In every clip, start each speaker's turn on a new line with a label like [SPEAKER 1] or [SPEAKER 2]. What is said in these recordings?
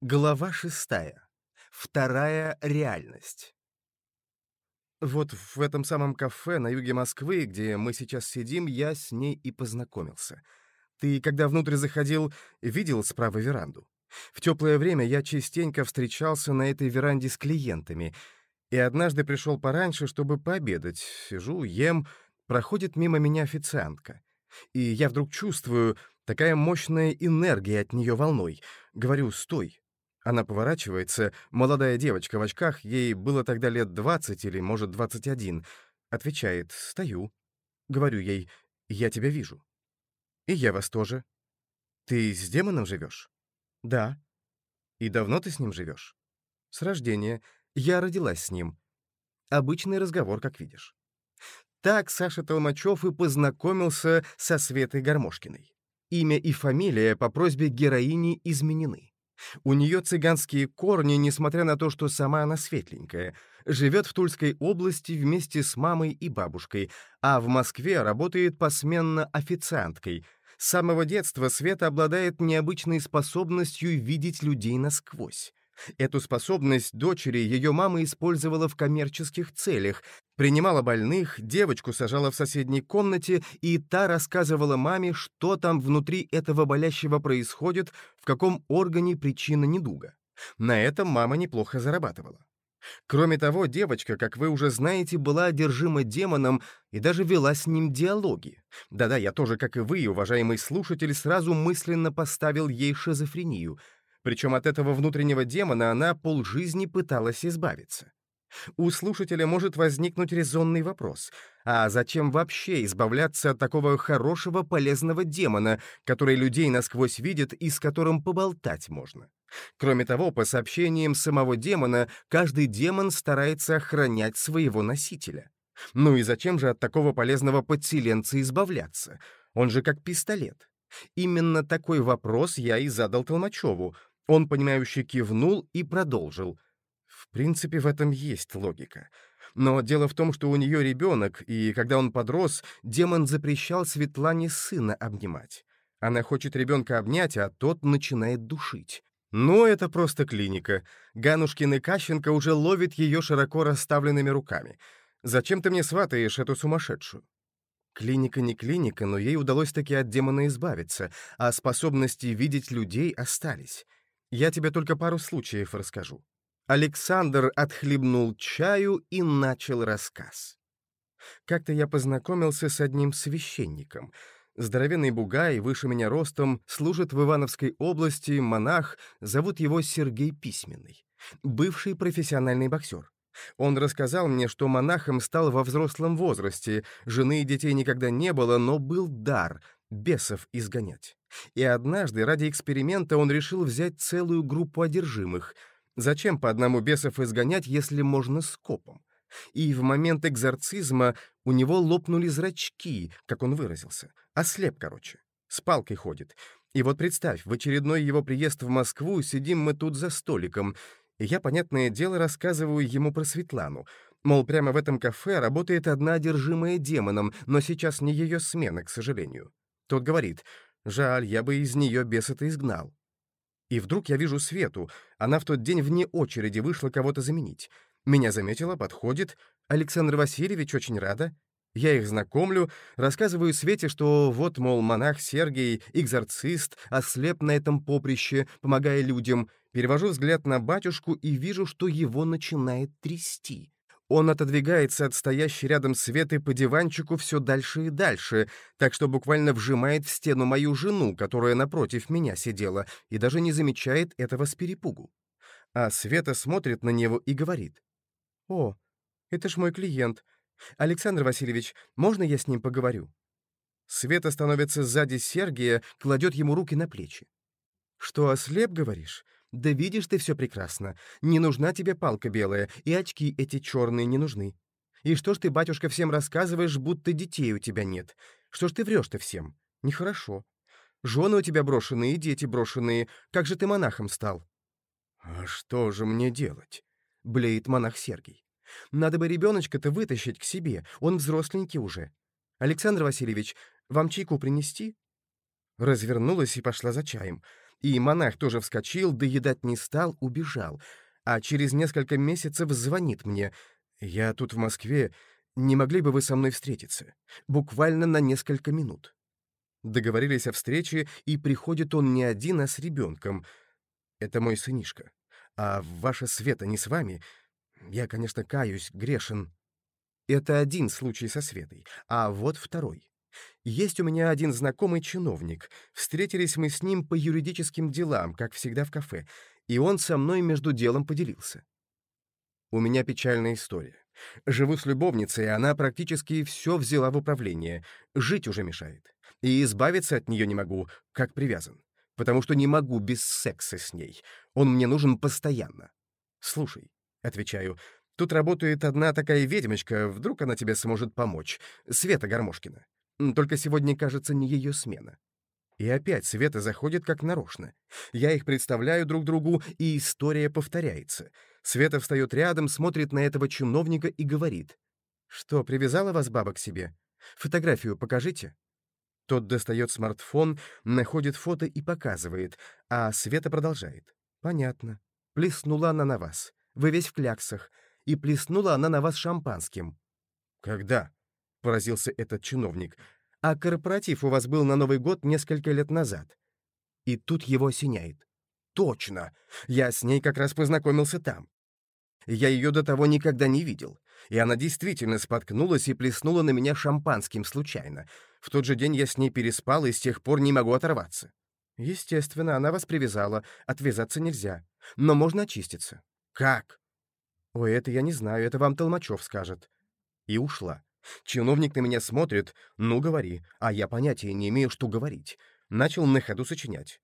[SPEAKER 1] Глава шестая. Вторая реальность. Вот в этом самом кафе на юге Москвы, где мы сейчас сидим, я с ней и познакомился. Ты, когда внутрь заходил, видел справа веранду? В теплое время я частенько встречался на этой веранде с клиентами, и однажды пришел пораньше, чтобы пообедать. Сижу, ем, проходит мимо меня официантка. И я вдруг чувствую, такая мощная энергия от нее волной. Говорю, стой, она поворачивается, молодая девочка в очках, ей было тогда лет двадцать или, может, двадцать один. Отвечает «Стою». Говорю ей «Я тебя вижу». «И я вас тоже». «Ты с демоном живешь?» «Да». «И давно ты с ним живешь?» «С рождения. Я родилась с ним». Обычный разговор, как видишь. Так Саша Толмачев и познакомился со Светой Гармошкиной. Имя и фамилия по просьбе героини изменены. У нее цыганские корни, несмотря на то, что сама она светленькая. Живет в Тульской области вместе с мамой и бабушкой, а в Москве работает посменно официанткой. С самого детства Света обладает необычной способностью видеть людей насквозь. Эту способность дочери ее мама использовала в коммерческих целях, принимала больных, девочку сажала в соседней комнате, и та рассказывала маме, что там внутри этого болящего происходит, в каком органе причина недуга. На этом мама неплохо зарабатывала. Кроме того, девочка, как вы уже знаете, была одержима демоном и даже вела с ним диалоги. Да-да, я тоже, как и вы, уважаемый слушатель, сразу мысленно поставил ей шизофрению — причем от этого внутреннего демона она полжизни пыталась избавиться. У слушателя может возникнуть резонный вопрос. А зачем вообще избавляться от такого хорошего, полезного демона, который людей насквозь видит и с которым поболтать можно? Кроме того, по сообщениям самого демона, каждый демон старается охранять своего носителя. Ну и зачем же от такого полезного подселенца избавляться? Он же как пистолет. Именно такой вопрос я и задал Толмачеву, он, понимающе кивнул и продолжил. В принципе, в этом есть логика. Но дело в том, что у нее ребенок, и когда он подрос, демон запрещал Светлане сына обнимать. Она хочет ребенка обнять, а тот начинает душить. Но это просто клиника. Ганушкин и Кащенко уже ловит ее широко расставленными руками. Зачем ты мне сватаешь эту сумасшедшую? Клиника не клиника, но ей удалось таки от демона избавиться, а способности видеть людей остались. Я тебе только пару случаев расскажу. Александр отхлебнул чаю и начал рассказ. Как-то я познакомился с одним священником. Здоровенный бугай, выше меня ростом, служит в Ивановской области, монах, зовут его Сергей Письменный. Бывший профессиональный боксер. Он рассказал мне, что монахом стал во взрослом возрасте, жены и детей никогда не было, но был дар — бесов изгонять. И однажды ради эксперимента он решил взять целую группу одержимых. Зачем по одному бесов изгонять, если можно скопом? И в момент экзорцизма у него лопнули зрачки, как он выразился. Ослеп, короче. С палкой ходит. И вот представь, в очередной его приезд в Москву сидим мы тут за столиком, и я, понятное дело, рассказываю ему про Светлану. Мол, прямо в этом кафе работает одна одержимая демоном, но сейчас не ее смена, к сожалению. Тот говорит, Жаль, я бы из нее беса-то изгнал. И вдруг я вижу Свету. Она в тот день вне очереди вышла кого-то заменить. Меня заметила, подходит. Александр Васильевич очень рада. Я их знакомлю, рассказываю Свете, что вот, мол, монах Сергий, экзорцист, ослеп на этом поприще, помогая людям. Перевожу взгляд на батюшку и вижу, что его начинает трясти. Он отодвигается от стоящей рядом Светы по диванчику все дальше и дальше, так что буквально вжимает в стену мою жену, которая напротив меня сидела, и даже не замечает этого с перепугу. А Света смотрит на него и говорит. «О, это ж мой клиент. Александр Васильевич, можно я с ним поговорю?» Света становится сзади Сергия, кладет ему руки на плечи. «Что, ослеп, говоришь? Да видишь ты все прекрасно. Не нужна тебе палка белая, и очки эти черные не нужны. И что ж ты, батюшка, всем рассказываешь, будто детей у тебя нет? Что ж ты врешь-то всем? Нехорошо. Жены у тебя брошенные, дети брошенные. Как же ты монахом стал?» «А что же мне делать?» — блеет монах Сергий. «Надо бы ребеночка-то вытащить к себе, он взросленький уже. Александр Васильевич, вам чайку принести?» Развернулась и пошла за чаем. И монах тоже вскочил, доедать не стал, убежал. А через несколько месяцев звонит мне. «Я тут в Москве. Не могли бы вы со мной встретиться? Буквально на несколько минут». Договорились о встрече, и приходит он не один, а с ребенком. Это мой сынишка. А ваша Света не с вами? Я, конечно, каюсь, грешен. Это один случай со Светой, а вот второй. Есть у меня один знакомый чиновник. Встретились мы с ним по юридическим делам, как всегда в кафе, и он со мной между делом поделился. У меня печальная история. Живу с любовницей, и она практически все взяла в управление. Жить уже мешает. И избавиться от нее не могу, как привязан. Потому что не могу без секса с ней. Он мне нужен постоянно. Слушай, — отвечаю, — тут работает одна такая ведьмочка, вдруг она тебе сможет помочь. Света Гармошкина. Только сегодня, кажется, не ее смена. И опять Света заходит как нарочно. Я их представляю друг другу, и история повторяется. Света встает рядом, смотрит на этого чиновника и говорит. «Что, привязала вас баба к себе? Фотографию покажите». Тот достает смартфон, находит фото и показывает, а Света продолжает. «Понятно. Плеснула она на вас. Вы весь в кляксах. И плеснула она на вас шампанским». «Когда?» — поразился этот чиновник. «А корпоратив у вас был на Новый год несколько лет назад». И тут его осеняет. «Точно! Я с ней как раз познакомился там. Я ее до того никогда не видел. И она действительно споткнулась и плеснула на меня шампанским случайно. В тот же день я с ней переспал и с тех пор не могу оторваться. Естественно, она вас привязала. Отвязаться нельзя. Но можно очиститься. Как? Ой, это я не знаю, это вам Толмачев скажет. И ушла. Чиновник на меня смотрит, ну, говори, а я понятия не имею, что говорить. Начал на ходу сочинять.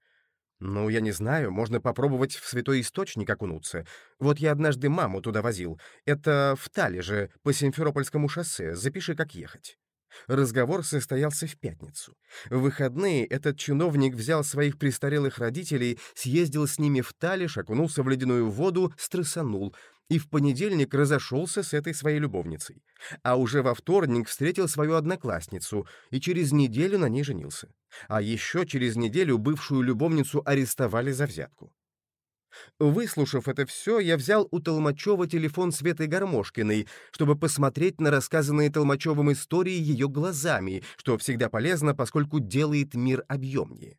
[SPEAKER 1] Ну, я не знаю, можно попробовать в святой источник окунуться. Вот я однажды маму туда возил. Это в Тале же, по Симферопольскому шоссе. Запиши, как ехать. Разговор состоялся в пятницу. В выходные этот чиновник взял своих престарелых родителей, съездил с ними в Талиш, окунулся в ледяную воду, стрессанул, и в понедельник разошелся с этой своей любовницей. А уже во вторник встретил свою одноклассницу и через неделю на ней женился. А еще через неделю бывшую любовницу арестовали за взятку. Выслушав это все, я взял у Толмачева телефон Светы Гармошкиной, чтобы посмотреть на рассказанные Толмачевым истории ее глазами, что всегда полезно, поскольку делает мир объемнее.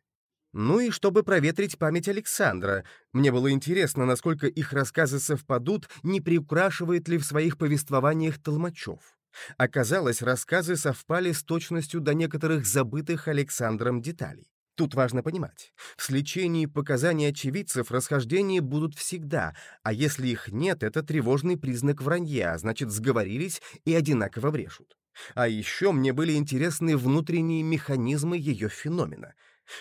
[SPEAKER 1] Ну и чтобы проветрить память Александра. Мне было интересно, насколько их рассказы совпадут, не приукрашивает ли в своих повествованиях Толмачев. Оказалось, рассказы совпали с точностью до некоторых забытых Александром деталей. Тут важно понимать, в сличении показаний очевидцев расхождения будут всегда, а если их нет, это тревожный признак вранья, значит, сговорились и одинаково брешут. А еще мне были интересны внутренние механизмы ее феномена.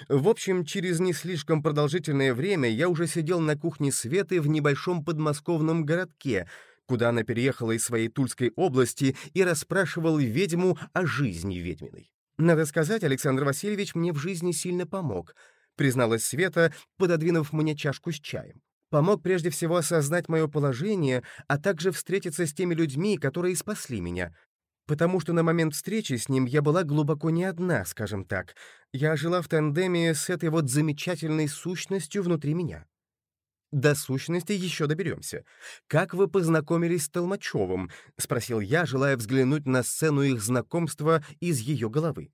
[SPEAKER 1] В общем, через не слишком продолжительное время я уже сидел на кухне Светы в небольшом подмосковном городке, куда она переехала из своей Тульской области и расспрашивал ведьму о жизни ведьминой. «Надо сказать, Александр Васильевич мне в жизни сильно помог», призналась Света, пододвинув мне чашку с чаем. «Помог прежде всего осознать мое положение, а также встретиться с теми людьми, которые спасли меня. Потому что на момент встречи с ним я была глубоко не одна, скажем так. Я жила в тандеме с этой вот замечательной сущностью внутри меня. До сущности еще доберемся. Как вы познакомились с Толмачевым? — спросил я, желая взглянуть на сцену их знакомства из ее головы.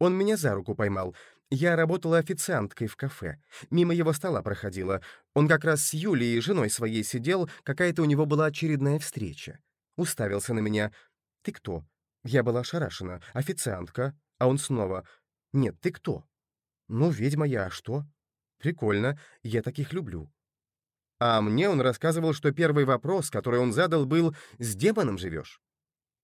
[SPEAKER 1] Он меня за руку поймал. Я работала официанткой в кафе. Мимо его стола проходила. Он как раз с Юлией, женой своей, сидел, какая-то у него была очередная встреча. Уставился на меня. «Ты кто?» Я была ошарашена. «Официантка». А он снова. «Нет, ты кто?» «Ну, ведьма я, а что?» «Прикольно. Я таких люблю». А мне он рассказывал, что первый вопрос, который он задал, был «С демоном живешь?»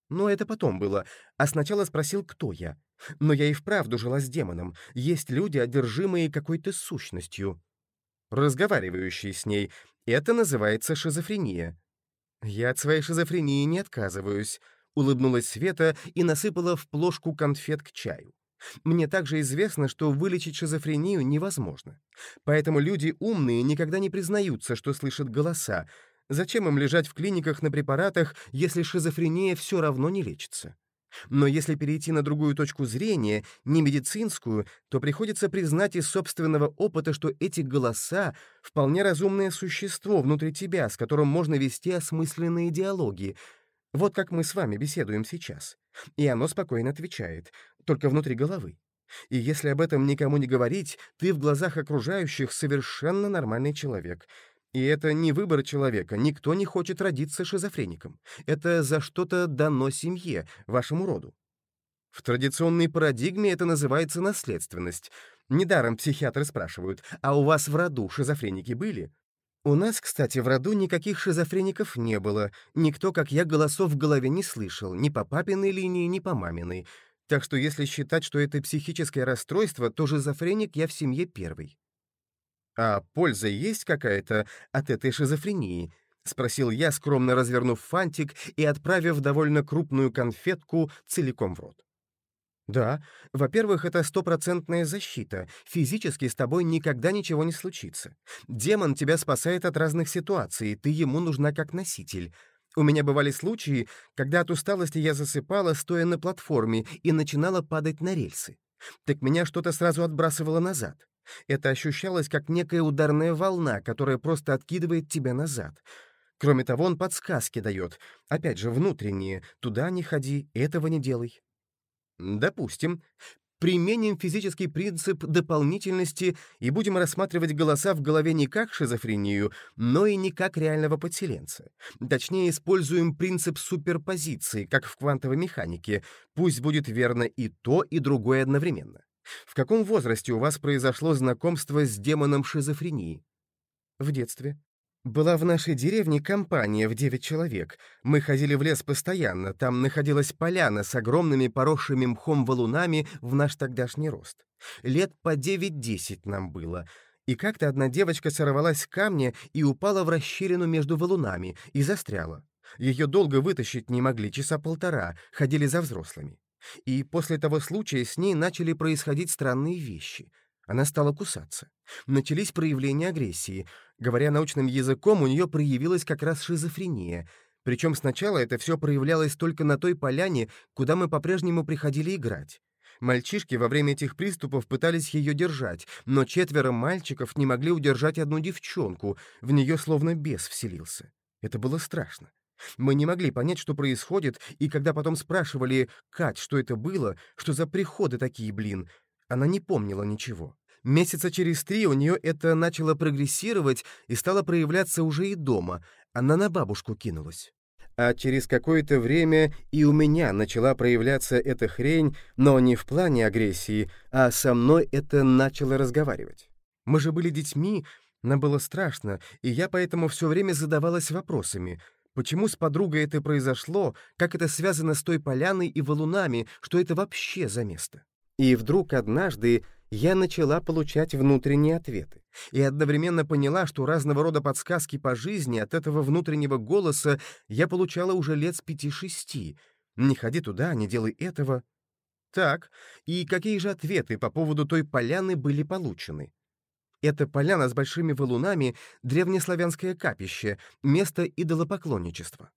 [SPEAKER 1] Но это потом было, а сначала спросил, кто я. Но я и вправду жила с демоном. Есть люди, одержимые какой-то сущностью. Разговаривающие с ней. Это называется шизофрения. Я от своей шизофрении не отказываюсь. Улыбнулась Света и насыпала в плошку конфет к чаю. Мне также известно, что вылечить шизофрению невозможно. Поэтому люди умные никогда не признаются, что слышат голоса. Зачем им лежать в клиниках на препаратах, если шизофрения все равно не лечится? Но если перейти на другую точку зрения, не медицинскую, то приходится признать из собственного опыта, что эти голоса — вполне разумное существо внутри тебя, с которым можно вести осмысленные диалоги. Вот как мы с вами беседуем сейчас. И оно спокойно отвечает, только внутри головы. И если об этом никому не говорить, ты в глазах окружающих совершенно нормальный человек — и это не выбор человека, никто не хочет родиться шизофреником. Это за что-то дано семье, вашему роду. В традиционной парадигме это называется наследственность. Недаром психиатры спрашивают, а у вас в роду шизофреники были? У нас, кстати, в роду никаких шизофреников не было. Никто, как я, голосов в голове не слышал, ни по папиной линии, ни по маминой. Так что если считать, что это психическое расстройство, то шизофреник я в семье первый. «А польза есть какая-то от этой шизофрении?» — спросил я, скромно развернув фантик и отправив довольно крупную конфетку целиком в рот. «Да, во-первых, это стопроцентная защита. Физически с тобой никогда ничего не случится. Демон тебя спасает от разных ситуаций, ты ему нужна как носитель. У меня бывали случаи, когда от усталости я засыпала, стоя на платформе, и начинала падать на рельсы. Так меня что-то сразу отбрасывало назад. Это ощущалось как некая ударная волна, которая просто откидывает тебя назад. Кроме того, он подсказки дает. Опять же, внутренние. Туда не ходи, этого не делай. Допустим. Применим физический принцип дополнительности и будем рассматривать голоса в голове не как шизофрению, но и не как реального подселенца. Точнее, используем принцип суперпозиции, как в квантовой механике. Пусть будет верно и то, и другое одновременно. В каком возрасте у вас произошло знакомство с демоном шизофрении? В детстве. Была в нашей деревне компания в девять человек. Мы ходили в лес постоянно, там находилась поляна с огромными поросшими мхом валунами в наш тогдашний рост. Лет по девять-десять нам было. И как-то одна девочка сорвалась с камня и упала в расщелину между валунами и застряла. Ее долго вытащить не могли, часа полтора, ходили за взрослыми. И после того случая с ней начали происходить странные вещи. Она стала кусаться. Начались проявления агрессии. Говоря научным языком, у нее проявилась как раз шизофрения. Причем сначала это все проявлялось только на той поляне, куда мы по-прежнему приходили играть. Мальчишки во время этих приступов пытались ее держать, но четверо мальчиков не могли удержать одну девчонку, в нее словно бес вселился. Это было страшно. Мы не могли понять, что происходит, и когда потом спрашивали Кать, что это было, что за приходы такие, блин, она не помнила ничего. Месяца через три у нее это начало прогрессировать и стало проявляться уже и дома. Она на бабушку кинулась. А через какое-то время и у меня начала проявляться эта хрень, но не в плане агрессии, а со мной это начало разговаривать. Мы же были детьми, нам было страшно, и я поэтому все время задавалась вопросами — Почему с подругой это произошло, как это связано с той поляной и валунами, что это вообще за место? И вдруг однажды я начала получать внутренние ответы и одновременно поняла, что разного рода подсказки по жизни от этого внутреннего голоса я получала уже лет с пяти-шести. Не ходи туда, не делай этого. Так, и какие же ответы по поводу той поляны были получены? Эта поляна с большими валунами — древнеславянское капище, место идолопоклонничества.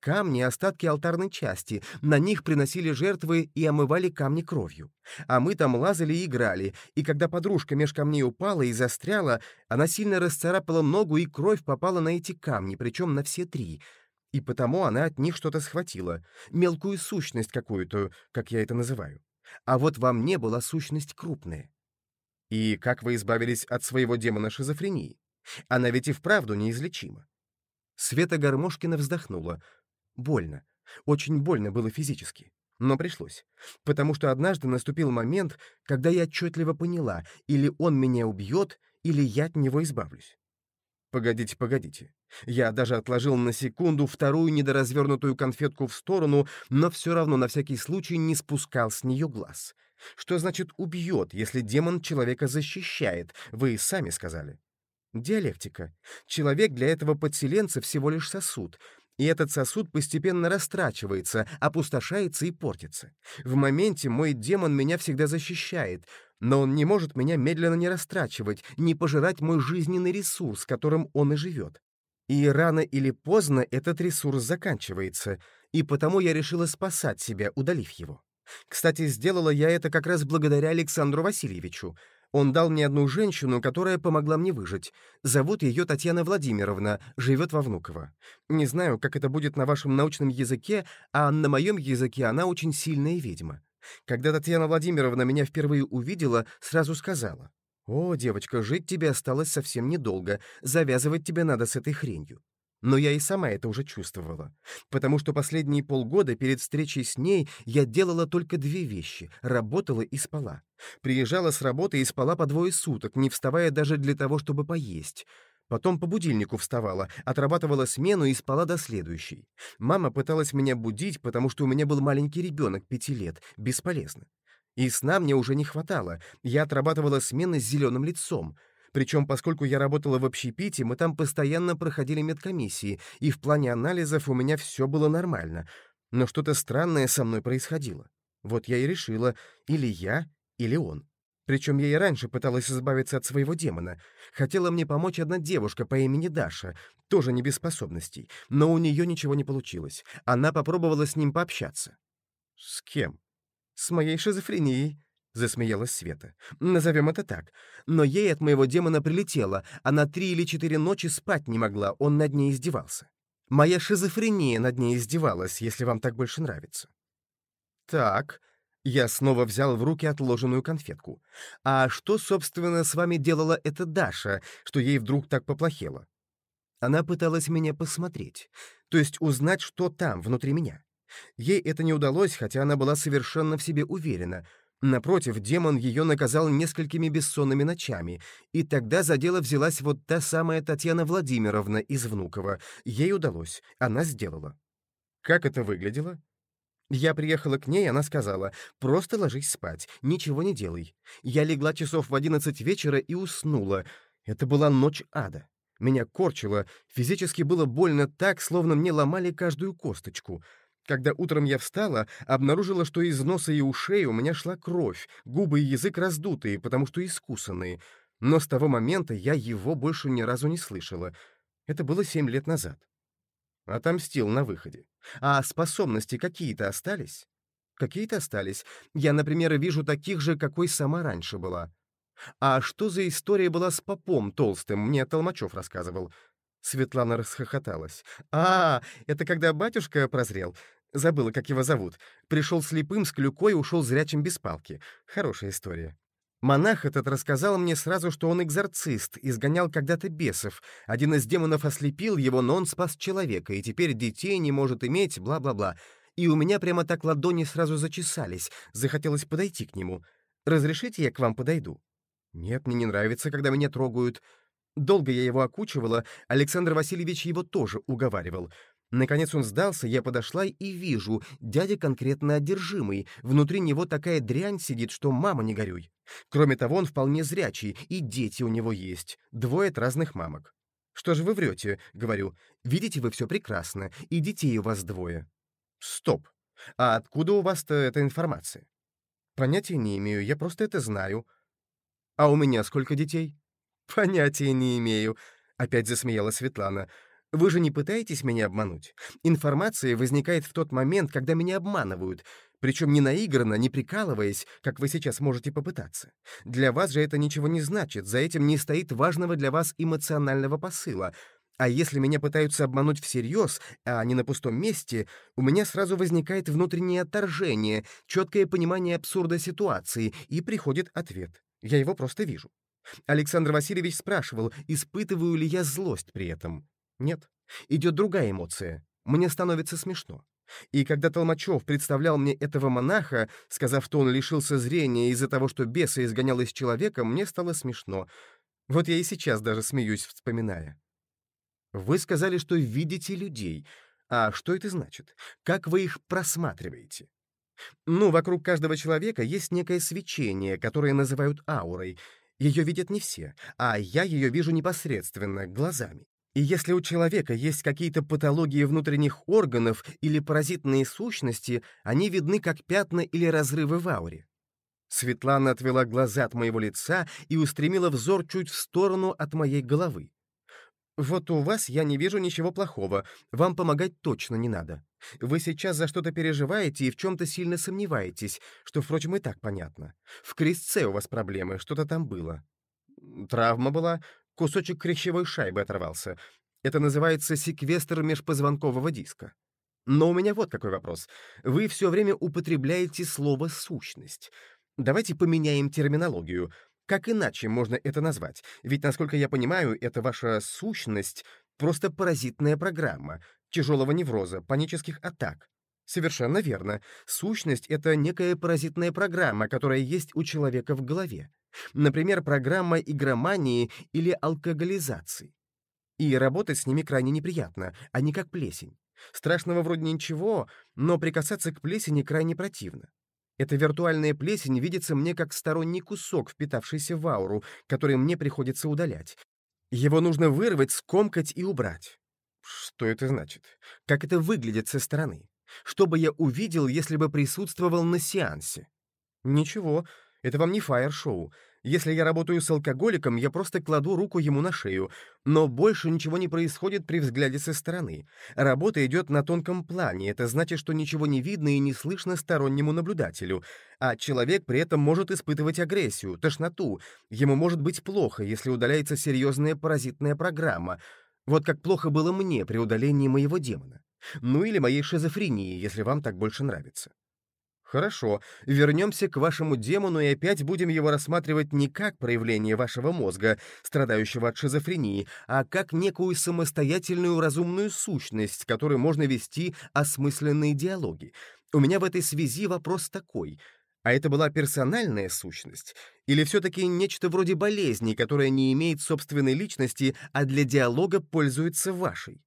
[SPEAKER 1] Камни — остатки алтарной части, на них приносили жертвы и омывали камни кровью. А мы там лазали и играли, и когда подружка меж камней упала и застряла, она сильно расцарапала ногу, и кровь попала на эти камни, причем на все три. И потому она от них что-то схватила, мелкую сущность какую-то, как я это называю. А вот во мне была сущность крупная. И как вы избавились от своего демона шизофрении? Она ведь и вправду неизлечима. Света Гармошкина вздохнула. Больно. Очень больно было физически. Но пришлось. Потому что однажды наступил момент, когда я отчетливо поняла, или он меня убьет, или я от него избавлюсь. Погодите, погодите. Я даже отложил на секунду вторую недоразвернутую конфетку в сторону, но все равно на всякий случай не спускал с нее глаз — что значит «убьет», если демон человека защищает? Вы сами сказали. Диалектика. Человек для этого подселенца всего лишь сосуд, и этот сосуд постепенно растрачивается, опустошается и портится. В моменте мой демон меня всегда защищает, но он не может меня медленно не растрачивать, не пожирать мой жизненный ресурс, которым он и живет. И рано или поздно этот ресурс заканчивается, И потому я решила спасать себя, удалив его. Кстати, сделала я это как раз благодаря Александру Васильевичу. Он дал мне одну женщину, которая помогла мне выжить. Зовут ее Татьяна Владимировна, живет во Внуково. Не знаю, как это будет на вашем научном языке, а на моем языке она очень сильная ведьма. Когда Татьяна Владимировна меня впервые увидела, сразу сказала, «О, девочка, жить тебе осталось совсем недолго, завязывать тебе надо с этой хренью». Но я и сама это уже чувствовала, потому что последние полгода перед встречей с ней я делала только две вещи — работала и спала. Приезжала с работы и спала по двое суток, не вставая даже для того, чтобы поесть. Потом по будильнику вставала, отрабатывала смену и спала до следующей. Мама пыталась меня будить, потому что у меня был маленький ребенок, пяти лет. Бесполезно. И сна мне уже не хватало. Я отрабатывала смены с зеленым лицом — причем, поскольку я работала в общепите, мы там постоянно проходили медкомиссии, и в плане анализов у меня все было нормально. Но что-то странное со мной происходило. Вот я и решила, или я, или он. Причем я и раньше пыталась избавиться от своего демона. Хотела мне помочь одна девушка по имени Даша, тоже не без способностей, но у нее ничего не получилось. Она попробовала с ним пообщаться. «С кем?» «С моей шизофренией», — засмеялась Света. «Назовем это так. Но ей от моего демона прилетело. Она три или четыре ночи спать не могла, он над ней издевался. Моя шизофрения над ней издевалась, если вам так больше нравится». «Так», — я снова взял в руки отложенную конфетку. «А что, собственно, с вами делала эта Даша, что ей вдруг так поплохело?» Она пыталась меня посмотреть, то есть узнать, что там, внутри меня. Ей это не удалось, хотя она была совершенно в себе уверена — Напротив, демон ее наказал несколькими бессонными ночами, и тогда за дело взялась вот та самая Татьяна Владимировна из Внуково. Ей удалось, она сделала. Как это выглядело? Я приехала к ней, она сказала, «Просто ложись спать, ничего не делай». Я легла часов в одиннадцать вечера и уснула. Это была ночь ада. Меня корчило, физически было больно так, словно мне ломали каждую косточку — когда утром я встала, обнаружила, что из носа и ушей у меня шла кровь, губы и язык раздутые, потому что искусанные. Но с того момента я его больше ни разу не слышала. Это было семь лет назад. Отомстил на выходе. А способности какие-то остались? Какие-то остались. Я, например, вижу таких же, какой сама раньше была. А что за история была с попом толстым, мне Толмачев рассказывал. Светлана расхохоталась. «А, это когда батюшка прозрел. Забыла, как его зовут. Пришел слепым с клюкой ушел зрячим без палки. Хорошая история. Монах этот рассказал мне сразу, что он экзорцист, изгонял когда-то бесов. Один из демонов ослепил его, но он спас человека, и теперь детей не может иметь, бла-бла-бла. И у меня прямо так ладони сразу зачесались, захотелось подойти к нему. «Разрешите, я к вам подойду?» «Нет, мне не нравится, когда меня трогают». Долго я его окучивала, Александр Васильевич его тоже уговаривал. Наконец он сдался, я подошла и вижу, дядя конкретно одержимый, внутри него такая дрянь сидит, что мама не горюй. Кроме того, он вполне зрячий, и дети у него есть, двое от разных мамок. «Что же вы врете?» — говорю. «Видите, вы все прекрасно, и детей у вас двое». «Стоп! А откуда у вас-то эта информация?» «Понятия не имею, я просто это знаю». «А у меня сколько детей?» «Понятия не имею», — опять засмеялась Светлана. «Вы же не пытаетесь меня обмануть? Информация возникает в тот момент, когда меня обманывают, причем не наигранно, не прикалываясь, как вы сейчас можете попытаться. Для вас же это ничего не значит, за этим не стоит важного для вас эмоционального посыла. А если меня пытаются обмануть всерьез, а не на пустом месте, у меня сразу возникает внутреннее отторжение, четкое понимание абсурда ситуации, и приходит ответ. Я его просто вижу. Александр Васильевич спрашивал, испытываю ли я злость при этом. Нет, идет другая эмоция. Мне становится смешно. И когда Толмачев представлял мне этого монаха, сказав, что он лишился зрения из-за того, что беса изгонял из человека, мне стало смешно. Вот я и сейчас даже смеюсь, вспоминая. Вы сказали, что видите людей. А что это значит? Как вы их просматриваете? Ну, вокруг каждого человека есть некое свечение, которое называют аурой — ее видят не все, а я ее вижу непосредственно, глазами. И если у человека есть какие-то патологии внутренних органов или паразитные сущности, они видны как пятна или разрывы в ауре. Светлана отвела глаза от моего лица и устремила взор чуть в сторону от моей головы. «Вот у вас я не вижу ничего плохого, вам помогать точно не надо. Вы сейчас за что-то переживаете и в чем-то сильно сомневаетесь, что, впрочем, и так понятно. В крестце у вас проблемы, что-то там было. Травма была, кусочек крещевой шайбы оторвался. Это называется секвестр межпозвонкового диска. Но у меня вот какой вопрос. Вы все время употребляете слово «сущность». Давайте поменяем терминологию. Как иначе можно это назвать? Ведь, насколько я понимаю, это ваша сущность — просто паразитная программа, тяжелого невроза, панических атак. Совершенно верно. Сущность — это некая паразитная программа, которая есть у человека в голове. Например, программа игромании или алкоголизации. И работать с ними крайне неприятно, они как плесень. Страшного вроде ничего, но прикасаться к плесени крайне противно. Эта виртуальная плесень видится мне как сторонний кусок, впитавшийся в ауру, который мне приходится удалять. Его нужно вырвать, скомкать и убрать. Что это значит? Как это выглядит со стороны? Что бы я увидел, если бы присутствовал на сеансе? Ничего, это вам не фаер-шоу. Если я работаю с алкоголиком, я просто кладу руку ему на шею, но больше ничего не происходит при взгляде со стороны. Работа идет на тонком плане, это значит, что ничего не видно и не слышно стороннему наблюдателю, а человек при этом может испытывать агрессию, тошноту, ему может быть плохо, если удаляется серьезная паразитная программа, вот как плохо было мне при удалении моего демона. Ну или моей шизофрении, если вам так больше нравится. Хорошо, вернемся к вашему демону и опять будем его рассматривать не как проявление вашего мозга, страдающего от шизофрении, а как некую самостоятельную разумную сущность, с которой можно вести осмысленные диалоги. У меня в этой связи вопрос такой. А это была персональная сущность? Или все-таки нечто вроде болезни, которая не имеет собственной личности, а для диалога пользуется вашей?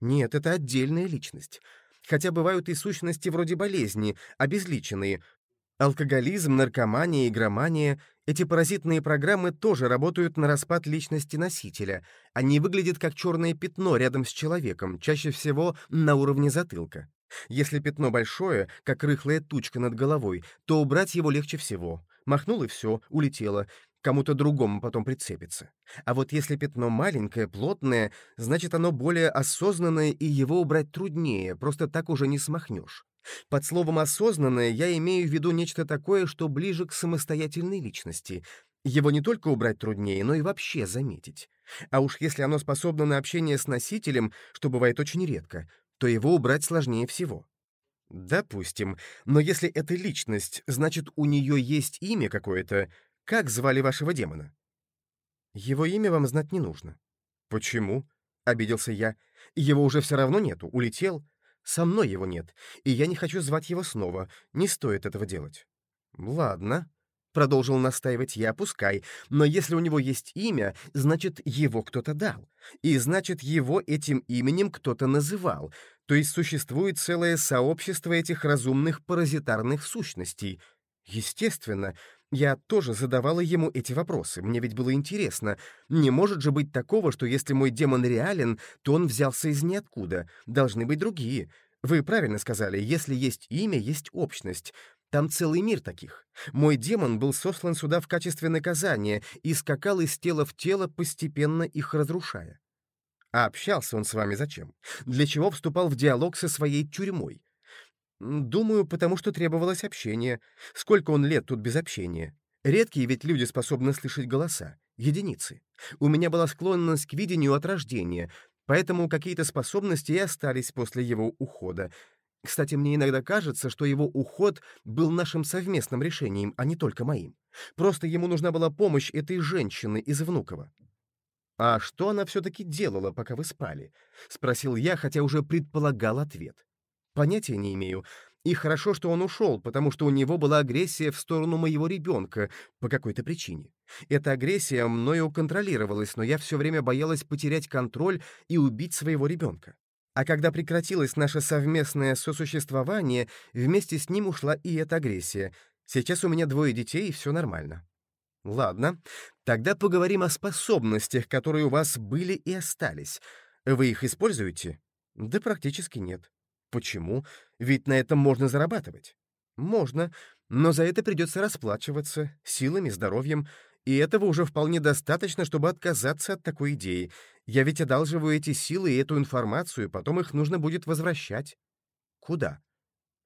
[SPEAKER 1] Нет, это отдельная личность хотя бывают и сущности вроде болезни, обезличенные. Алкоголизм, наркомания, игромания — эти паразитные программы тоже работают на распад личности носителя. Они выглядят как черное пятно рядом с человеком, чаще всего на уровне затылка. Если пятно большое, как рыхлая тучка над головой, то убрать его легче всего. Махнул и все, улетело кому-то другому потом прицепится. А вот если пятно маленькое, плотное, значит оно более осознанное, и его убрать труднее, просто так уже не смахнешь. Под словом «осознанное» я имею в виду нечто такое, что ближе к самостоятельной личности. Его не только убрать труднее, но и вообще заметить. А уж если оно способно на общение с носителем, что бывает очень редко, то его убрать сложнее всего. Допустим, но если это личность, значит, у нее есть имя какое-то, как звали вашего демона?» «Его имя вам знать не нужно». «Почему?» — обиделся я. «Его уже все равно нету, улетел. Со мной его нет, и я не хочу звать его снова. Не стоит этого делать». «Ладно», — продолжил настаивать я, пускай, но если у него есть имя, значит, его кто-то дал. И значит, его этим именем кто-то называл. То есть существует целое сообщество этих разумных паразитарных сущностей. Естественно, я тоже задавала ему эти вопросы, мне ведь было интересно. Не может же быть такого, что если мой демон реален, то он взялся из ниоткуда. Должны быть другие. Вы правильно сказали, если есть имя, есть общность. Там целый мир таких. Мой демон был сослан сюда в качестве наказания и скакал из тела в тело, постепенно их разрушая. А общался он с вами зачем? Для чего вступал в диалог со своей тюрьмой? Думаю, потому что требовалось общение. Сколько он лет тут без общения? Редкие ведь люди способны слышать голоса. Единицы. У меня была склонность к видению от рождения, поэтому какие-то способности и остались после его ухода. Кстати, мне иногда кажется, что его уход был нашим совместным решением, а не только моим. Просто ему нужна была помощь этой женщины из Внуково. «А что она все-таки делала, пока вы спали?» — спросил я, хотя уже предполагал ответ. Понятия не имею. И хорошо, что он ушел, потому что у него была агрессия в сторону моего ребенка по какой-то причине. Эта агрессия мною контролировалась, но я все время боялась потерять контроль и убить своего ребенка. А когда прекратилось наше совместное сосуществование, вместе с ним ушла и эта агрессия. Сейчас у меня двое детей, и все нормально. Ладно, тогда поговорим о способностях, которые у вас были и остались. Вы их используете? Да практически нет. Почему? Ведь на этом можно зарабатывать. Можно, но за это придется расплачиваться силами, здоровьем, и этого уже вполне достаточно, чтобы отказаться от такой идеи. Я ведь одалживаю эти силы и эту информацию, потом их нужно будет возвращать. Куда?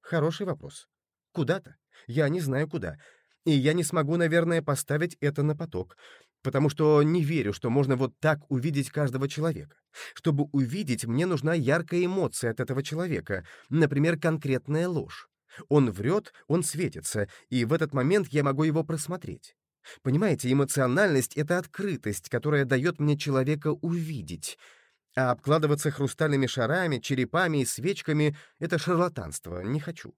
[SPEAKER 1] Хороший вопрос. Куда-то. Я не знаю куда. И я не смогу, наверное, поставить это на поток, потому что не верю, что можно вот так увидеть каждого человека. Чтобы увидеть, мне нужна яркая эмоция от этого человека, например, конкретная ложь. Он врет, он светится, и в этот момент я могу его просмотреть. Понимаете, эмоциональность — это открытость, которая дает мне человека увидеть. А обкладываться хрустальными шарами, черепами и свечками — это шарлатанство, не хочу.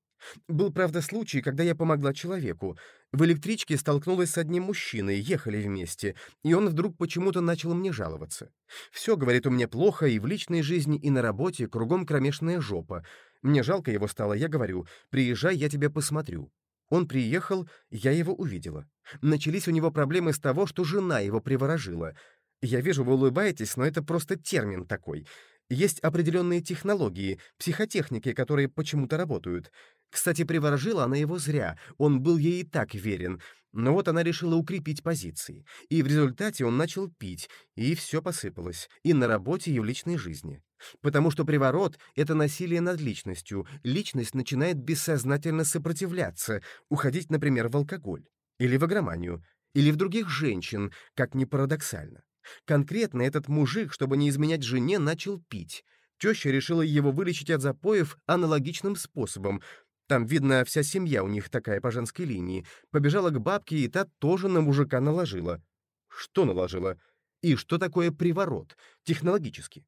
[SPEAKER 1] Был, правда, случай, когда я помогла человеку. В электричке столкнулась с одним мужчиной, ехали вместе, и он вдруг почему-то начал мне жаловаться. «Все, — говорит, — у меня плохо и в личной жизни, и на работе, кругом кромешная жопа. Мне жалко его стало, я говорю, приезжай, я тебя посмотрю. Он приехал, я его увидела. Начались у него проблемы с того, что жена его приворожила. Я вижу, вы улыбаетесь, но это просто термин такой. Есть определенные технологии, психотехники, которые почему-то работают. Кстати, приворожила она его зря, он был ей и так верен. Но вот она решила укрепить позиции. И в результате он начал пить, и все посыпалось. И на работе, и в личной жизни. Потому что приворот — это насилие над личностью. Личность начинает бессознательно сопротивляться, уходить, например, в алкоголь. Или в агроманию. Или в других женщин, как ни парадоксально. Конкретно этот мужик, чтобы не изменять жене, начал пить. Теща решила его вылечить от запоев аналогичным способом. Там, видно, вся семья у них такая по женской линии. Побежала к бабке, и та тоже на мужика наложила. Что наложила? И что такое приворот? Технологически.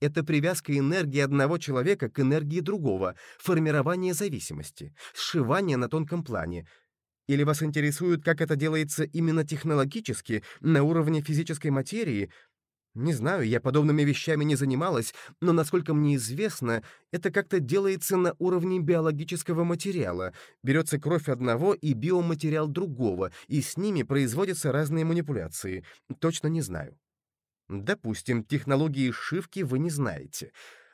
[SPEAKER 1] Это привязка энергии одного человека к энергии другого, формирование зависимости, сшивание на тонком плане — или вас интересует, как это делается именно технологически, на уровне физической материи? Не знаю, я подобными вещами не занималась, но, насколько мне известно, это как-то делается на уровне биологического материала. Берется кровь одного и биоматериал другого, и с ними производятся разные манипуляции. Точно не знаю. Допустим, технологии сшивки вы не знаете.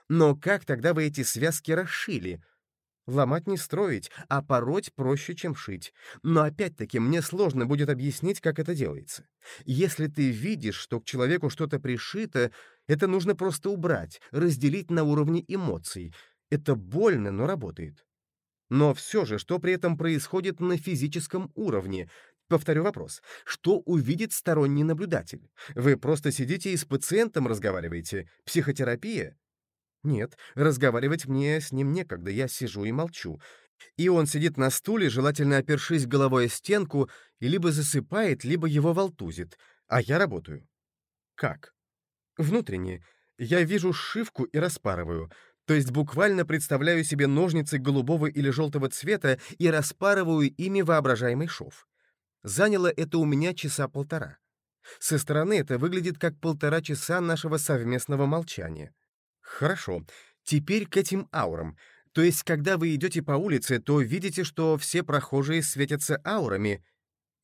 [SPEAKER 1] Но как тогда вы эти связки расшили? Ломать не строить, а пороть проще, чем шить. Но опять-таки мне сложно будет объяснить, как это делается. Если ты видишь, что к человеку что-то пришито, это нужно просто убрать, разделить на уровне эмоций. Это больно, но работает. Но все же, что при этом происходит на физическом уровне? Повторю вопрос. Что увидит сторонний наблюдатель? Вы просто сидите и с пациентом разговариваете? Психотерапия? Нет, разговаривать мне с ним некогда, я сижу и молчу. И он сидит на стуле, желательно опершись головой о стенку, и либо засыпает, либо его волтузит, а я работаю. Как? Внутренне. Я вижу сшивку и распарываю, то есть буквально представляю себе ножницы голубого или желтого цвета и распарываю ими воображаемый шов. Заняло это у меня часа полтора. Со стороны это выглядит как полтора часа нашего совместного молчания. Хорошо. Теперь к этим аурам. То есть, когда вы идете по улице, то видите, что все прохожие светятся аурами.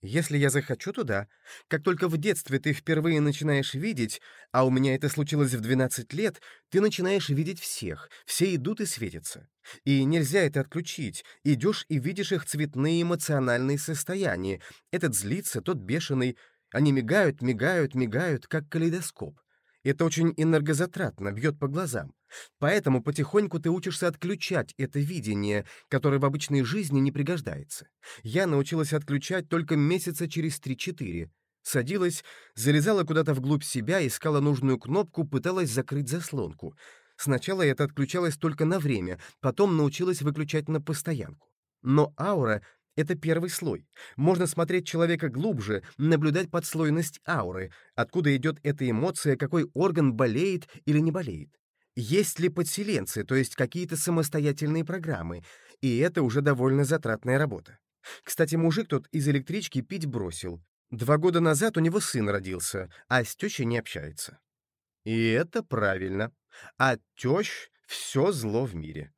[SPEAKER 1] Если я захочу туда, как только в детстве ты впервые начинаешь видеть, а у меня это случилось в 12 лет, ты начинаешь видеть всех, все идут и светятся. И нельзя это отключить, идешь и видишь их цветные эмоциональные состояния. Этот злится, тот бешеный. Они мигают, мигают, мигают, как калейдоскоп. Это очень энергозатратно, бьет по глазам. Поэтому потихоньку ты учишься отключать это видение, которое в обычной жизни не пригождается. Я научилась отключать только месяца через 3-4. Садилась, залезала куда-то вглубь себя, искала нужную кнопку, пыталась закрыть заслонку. Сначала это отключалось только на время, потом научилась выключать на постоянку. Но аура это первый слой. Можно смотреть человека глубже, наблюдать подслойность ауры, откуда идет эта эмоция, какой орган болеет или не болеет. Есть ли подселенцы, то есть какие-то самостоятельные программы, и это уже довольно затратная работа. Кстати, мужик тот из электрички пить бросил. Два года назад у него сын родился, а с тещей не общается. И это правильно. А тещ — все зло в мире.